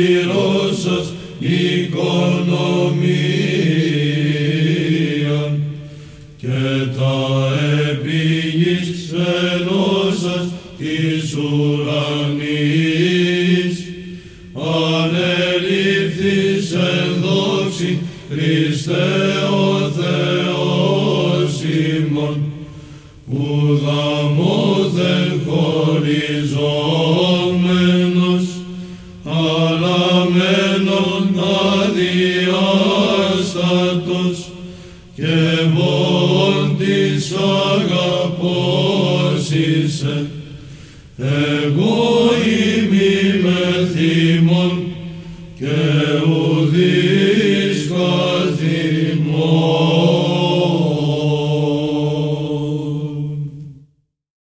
πληρώσας οικονομια και τα επίγεις ξενώσας της ουρανής. Ανελήφθης εν δόξη Χριστέ ο Θεός ημών που δαμώθεν χωριζόμεν αλαμένον αδιάστατος και βόν της αγαπός είσαι, εγώ ημί μεθύμων και ουδείς καθημών.